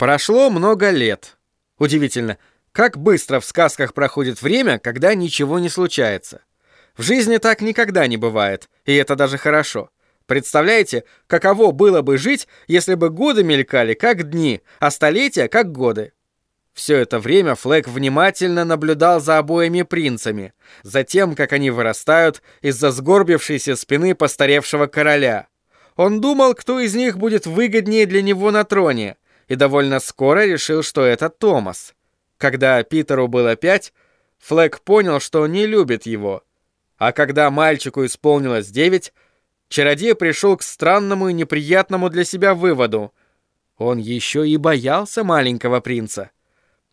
Прошло много лет. Удивительно, как быстро в сказках проходит время, когда ничего не случается. В жизни так никогда не бывает, и это даже хорошо. Представляете, каково было бы жить, если бы годы мелькали как дни, а столетия как годы? Все это время Флэк внимательно наблюдал за обоими принцами, за тем, как они вырастают из-за сгорбившейся спины постаревшего короля. Он думал, кто из них будет выгоднее для него на троне, и довольно скоро решил, что это Томас. Когда Питеру было пять, Флэк понял, что не любит его. А когда мальчику исполнилось девять, чародей пришел к странному и неприятному для себя выводу. Он еще и боялся маленького принца.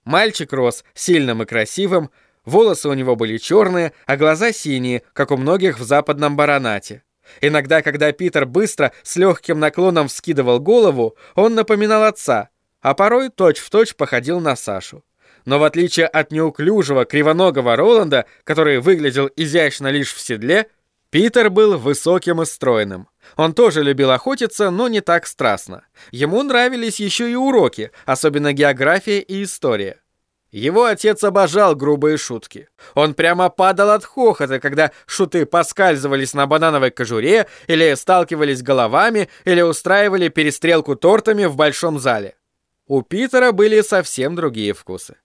Мальчик рос сильным и красивым, волосы у него были черные, а глаза синие, как у многих в западном баронате. Иногда, когда Питер быстро, с легким наклоном вскидывал голову, он напоминал отца, а порой точь-в-точь точь походил на Сашу. Но в отличие от неуклюжего, кривоногого Роланда, который выглядел изящно лишь в седле, Питер был высоким и стройным. Он тоже любил охотиться, но не так страстно. Ему нравились еще и уроки, особенно география и история. Его отец обожал грубые шутки. Он прямо падал от хохота, когда шуты поскальзывались на банановой кожуре, или сталкивались головами, или устраивали перестрелку тортами в большом зале. У Питера были совсем другие вкусы.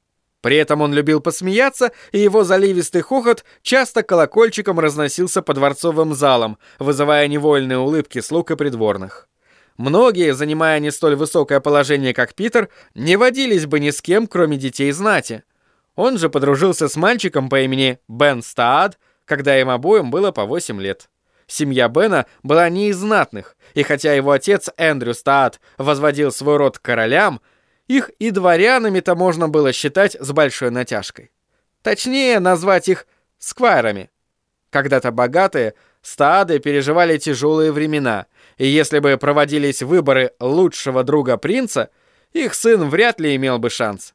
При этом он любил посмеяться, и его заливистый хохот часто колокольчиком разносился по дворцовым залам, вызывая невольные улыбки слуг и придворных. Многие, занимая не столь высокое положение, как Питер, не водились бы ни с кем, кроме детей знати. Он же подружился с мальчиком по имени Бен Стаад, когда им обоим было по 8 лет. Семья Бена была не из знатных, и хотя его отец Эндрю Стаад возводил свой род королям, их и дворянами-то можно было считать с большой натяжкой. Точнее, назвать их сквайрами. Когда-то богатые, стады переживали тяжелые времена, и если бы проводились выборы лучшего друга принца, их сын вряд ли имел бы шанс.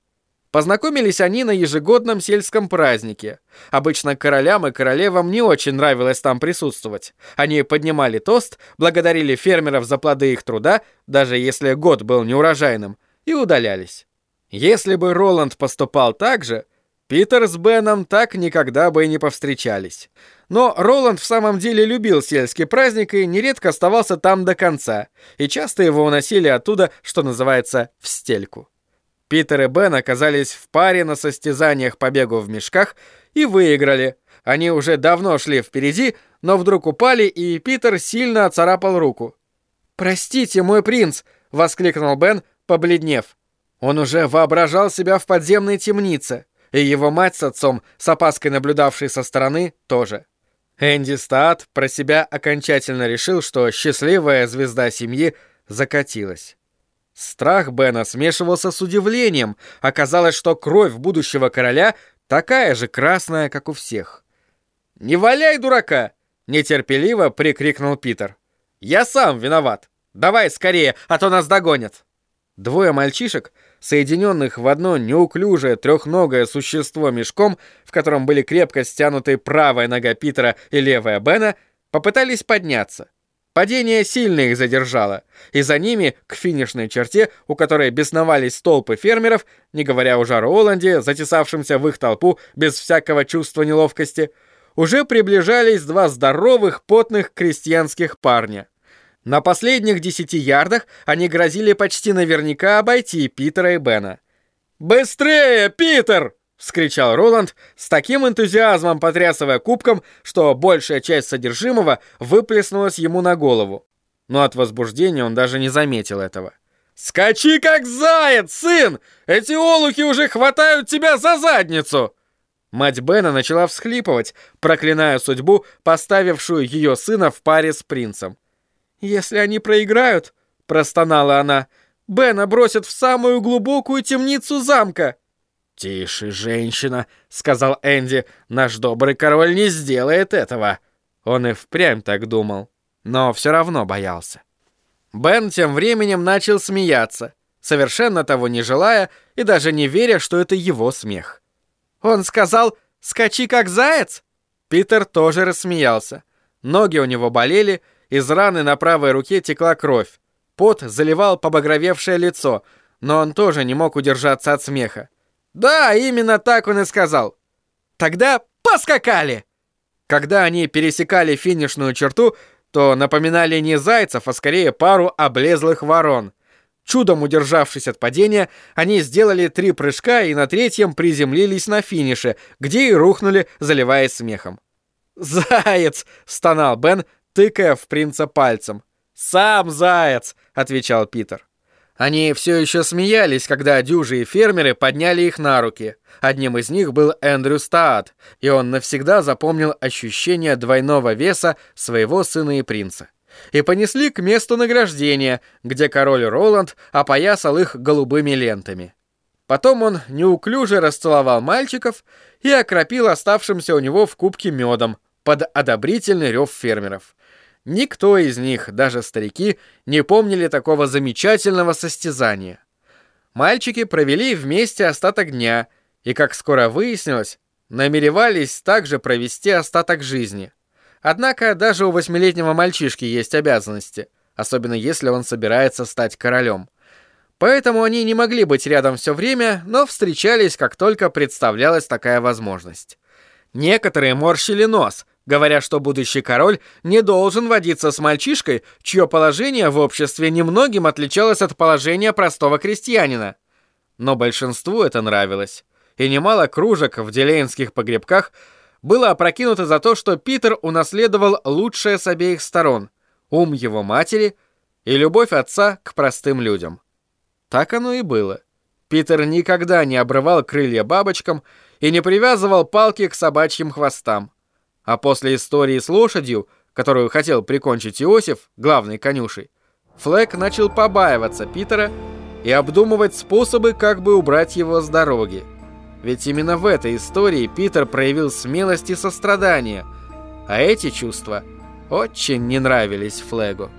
Познакомились они на ежегодном сельском празднике. Обычно королям и королевам не очень нравилось там присутствовать. Они поднимали тост, благодарили фермеров за плоды их труда, даже если год был неурожайным, и удалялись. Если бы Роланд поступал так же, Питер с Беном так никогда бы и не повстречались. Но Роланд в самом деле любил сельский праздник и нередко оставался там до конца, и часто его уносили оттуда, что называется, в стельку. Питер и Бен оказались в паре на состязаниях по бегу в мешках и выиграли. Они уже давно шли впереди, но вдруг упали, и Питер сильно оцарапал руку. «Простите, мой принц!» — воскликнул Бен, побледнев. Он уже воображал себя в подземной темнице, и его мать с отцом, с опаской наблюдавшей со стороны, тоже. Энди Стаат про себя окончательно решил, что счастливая звезда семьи закатилась. Страх Бена смешивался с удивлением. Оказалось, что кровь будущего короля такая же красная, как у всех. «Не валяй, дурака!» — нетерпеливо прикрикнул Питер. «Я сам виноват. Давай скорее, а то нас догонят». Двое мальчишек, соединенных в одно неуклюжее трехногое существо мешком, в котором были крепко стянуты правая нога Питера и левая Бена, попытались подняться. Падение сильно их задержало, и за ними, к финишной черте, у которой бесновались толпы фермеров, не говоря уже о Роланде, затесавшемся в их толпу без всякого чувства неловкости, уже приближались два здоровых, потных крестьянских парня. На последних десяти ярдах они грозили почти наверняка обойти Питера и Бена. «Быстрее, Питер!» — вскричал Роланд, с таким энтузиазмом потрясывая кубком, что большая часть содержимого выплеснулась ему на голову. Но от возбуждения он даже не заметил этого. «Скачи как заяц, сын! Эти олухи уже хватают тебя за задницу!» Мать Бена начала всхлипывать, проклиная судьбу, поставившую ее сына в паре с принцем. «Если они проиграют», — простонала она, — «Бена бросят в самую глубокую темницу замка». «Тише, женщина», — сказал Энди, — «наш добрый король не сделает этого». Он и впрямь так думал, но все равно боялся. Бен тем временем начал смеяться, совершенно того не желая и даже не веря, что это его смех. Он сказал «Скачи как заяц!» Питер тоже рассмеялся. Ноги у него болели, из раны на правой руке текла кровь. Пот заливал побагровевшее лицо, но он тоже не мог удержаться от смеха. «Да, именно так он и сказал». «Тогда поскакали!» Когда они пересекали финишную черту, то напоминали не зайцев, а скорее пару облезлых ворон. Чудом удержавшись от падения, они сделали три прыжка и на третьем приземлились на финише, где и рухнули, заливаясь смехом. «Заяц!» — стонал Бен, тыкая в принца пальцем. «Сам заяц!» — отвечал Питер. Они все еще смеялись, когда дюжи и фермеры подняли их на руки. Одним из них был Эндрю Стаат, и он навсегда запомнил ощущение двойного веса своего сына и принца. И понесли к месту награждения, где король Роланд опоясал их голубыми лентами. Потом он неуклюже расцеловал мальчиков и окропил оставшимся у него в кубке медом под одобрительный рев фермеров. Никто из них, даже старики, не помнили такого замечательного состязания. Мальчики провели вместе остаток дня и, как скоро выяснилось, намеревались также провести остаток жизни. Однако даже у восьмилетнего мальчишки есть обязанности, особенно если он собирается стать королем. Поэтому они не могли быть рядом все время, но встречались, как только представлялась такая возможность. Некоторые морщили нос, говоря, что будущий король не должен водиться с мальчишкой, чье положение в обществе немногим отличалось от положения простого крестьянина. Но большинству это нравилось, и немало кружек в делейнских погребках было опрокинуто за то, что Питер унаследовал лучшее с обеих сторон — ум его матери и любовь отца к простым людям. Так оно и было. Питер никогда не обрывал крылья бабочкам и не привязывал палки к собачьим хвостам. А после истории с лошадью, которую хотел прикончить Иосиф, главный конюшей, Флэк начал побаиваться Питера и обдумывать способы, как бы убрать его с дороги. Ведь именно в этой истории Питер проявил смелость и сострадание, а эти чувства очень не нравились Флэгу.